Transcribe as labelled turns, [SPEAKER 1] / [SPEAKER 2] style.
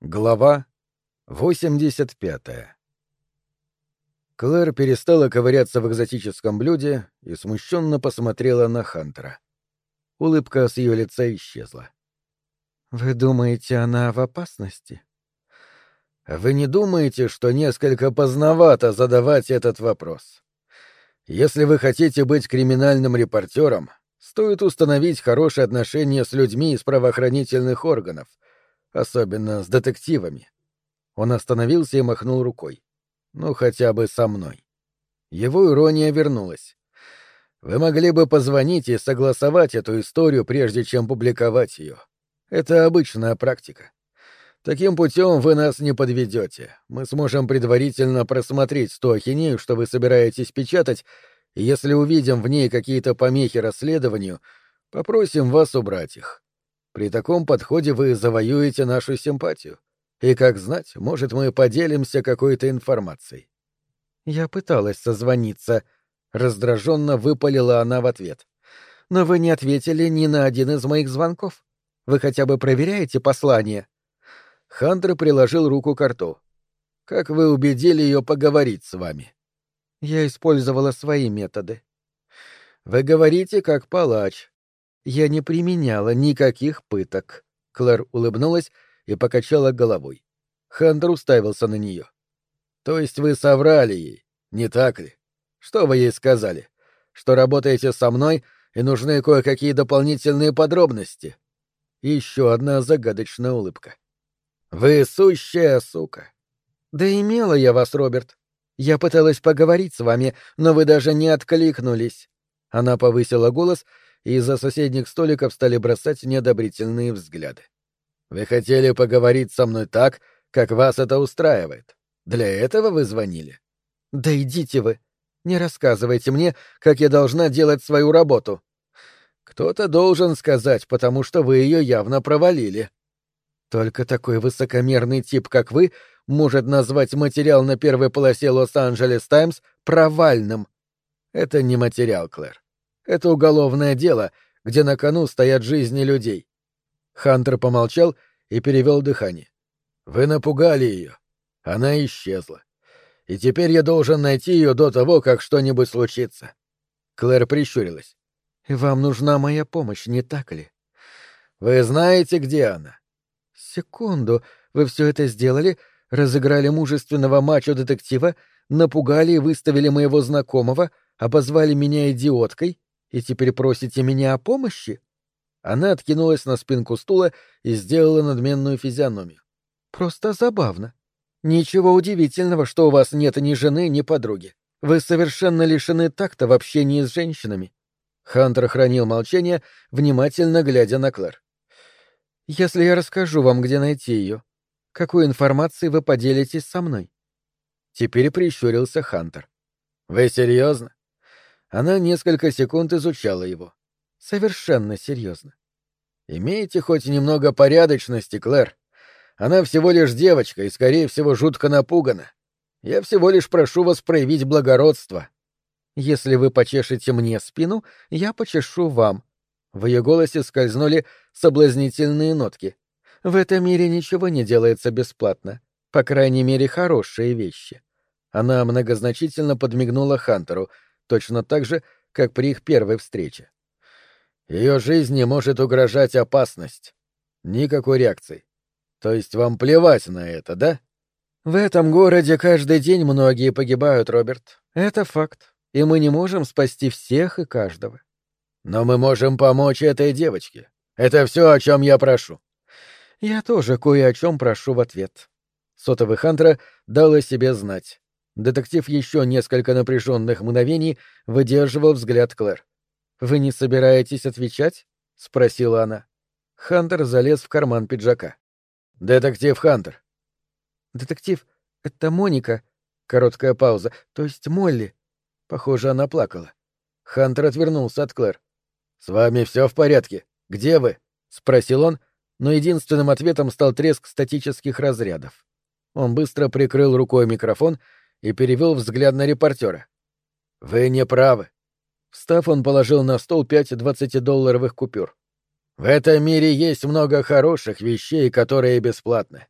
[SPEAKER 1] Глава 85 Клэр перестала ковыряться в экзотическом блюде и смущенно посмотрела на Хантера. Улыбка с ее лица исчезла.
[SPEAKER 2] «Вы думаете, она в опасности?»
[SPEAKER 1] «А «Вы не думаете, что несколько поздновато задавать этот вопрос? Если вы хотите быть криминальным репортером, стоит установить хорошие отношения с людьми из правоохранительных органов — особенно с детективами. Он остановился и махнул рукой. Ну, хотя бы со мной. Его ирония вернулась. Вы могли бы позвонить и согласовать эту историю, прежде чем публиковать ее. Это обычная практика. Таким путем вы нас не подведете. Мы сможем предварительно просмотреть ту ахинею, что вы собираетесь печатать, и если увидим в ней какие-то помехи расследованию, попросим вас убрать их. При таком подходе вы завоюете нашу симпатию. И, как знать, может, мы поделимся какой-то информацией.
[SPEAKER 2] Я пыталась созвониться. Раздраженно выпалила она в ответ. Но вы не ответили ни на один из моих звонков. Вы хотя бы проверяете послание?
[SPEAKER 1] Хантер приложил руку к рту. Как вы убедили ее поговорить с вами?
[SPEAKER 2] Я использовала свои методы.
[SPEAKER 1] Вы говорите как палач,
[SPEAKER 2] я не применяла никаких пыток.
[SPEAKER 1] Клэр улыбнулась и покачала головой. Хантер уставился на нее. То есть вы соврали ей, не так ли? Что вы ей сказали? Что работаете со мной и нужны кое-какие дополнительные подробности? Еще одна загадочная улыбка. Вы сущая сука.
[SPEAKER 2] Да имела я вас, Роберт. Я пыталась поговорить с вами, но вы даже не откликнулись. Она повысила голос и из-за соседних столиков стали бросать неодобрительные взгляды. «Вы хотели поговорить со мной так, как вас это устраивает. Для этого вы звонили?» «Да идите вы! Не рассказывайте мне, как я должна делать свою работу!»
[SPEAKER 1] «Кто-то должен сказать, потому что вы ее явно провалили».
[SPEAKER 2] «Только такой высокомерный тип, как вы, может назвать материал на первой полосе Лос-Анджелес Таймс провальным».
[SPEAKER 1] «Это не материал, Клэр. Это уголовное дело, где на кону стоят жизни людей. Хантер помолчал и перевел дыхание. Вы напугали ее. Она исчезла. И теперь я должен найти ее до того, как что-нибудь случится. Клэр прищурилась.
[SPEAKER 2] Вам нужна моя помощь, не так ли?
[SPEAKER 1] Вы знаете, где она?
[SPEAKER 2] Секунду. Вы все это сделали, разыграли мужественного мачо-детектива, напугали и выставили моего знакомого, обозвали меня идиоткой, и теперь просите меня о помощи?
[SPEAKER 1] Она откинулась на спинку стула и сделала надменную физиономию.
[SPEAKER 2] Просто забавно. Ничего удивительного, что у вас нет ни жены, ни подруги. Вы совершенно лишены такта в общении с женщинами.
[SPEAKER 1] Хантер хранил молчание, внимательно глядя на Клэр.
[SPEAKER 2] Если я расскажу вам, где найти ее, какой информацией вы поделитесь со мной?
[SPEAKER 1] Теперь прищурился Хантер. Вы серьезно? Она несколько секунд изучала его. Совершенно серьезно. Имейте хоть немного порядочности, Клэр. Она всего лишь девочка и, скорее всего, жутко напугана. Я всего лишь прошу вас проявить благородство.
[SPEAKER 2] Если вы почешете мне спину, я почешу вам. В ее голосе скользнули соблазнительные нотки. В этом мире ничего не делается бесплатно. По крайней мере, хорошие вещи.
[SPEAKER 1] Она многозначительно подмигнула Хантеру — точно так же, как при их первой встрече. Ее жизни может угрожать опасность. Никакой реакции. То есть вам плевать на это, да?
[SPEAKER 2] В этом городе каждый день многие погибают, Роберт. Это факт. И мы не можем спасти всех и каждого.
[SPEAKER 1] Но мы можем помочь этой девочке. Это все, о чем я прошу.
[SPEAKER 2] Я тоже кое о чем прошу в ответ. Сотовый Хантера дал о себе знать. Детектив еще несколько напряженных мгновений выдерживал взгляд Клэр. «Вы не собираетесь отвечать?» — спросила она. Хантер залез в карман пиджака.
[SPEAKER 1] «Детектив Хантер».
[SPEAKER 2] «Детектив, это Моника». Короткая пауза. «То есть Молли». Похоже, она плакала.
[SPEAKER 1] Хантер отвернулся от Клэр. «С вами все в порядке? Где вы?» — спросил он, но единственным ответом стал треск статических разрядов. Он быстро прикрыл рукой микрофон и перевел взгляд на репортера. «Вы не правы». Встав, он положил на стол пять двадцатидолларовых купюр. «В этом мире есть много хороших вещей, которые бесплатны.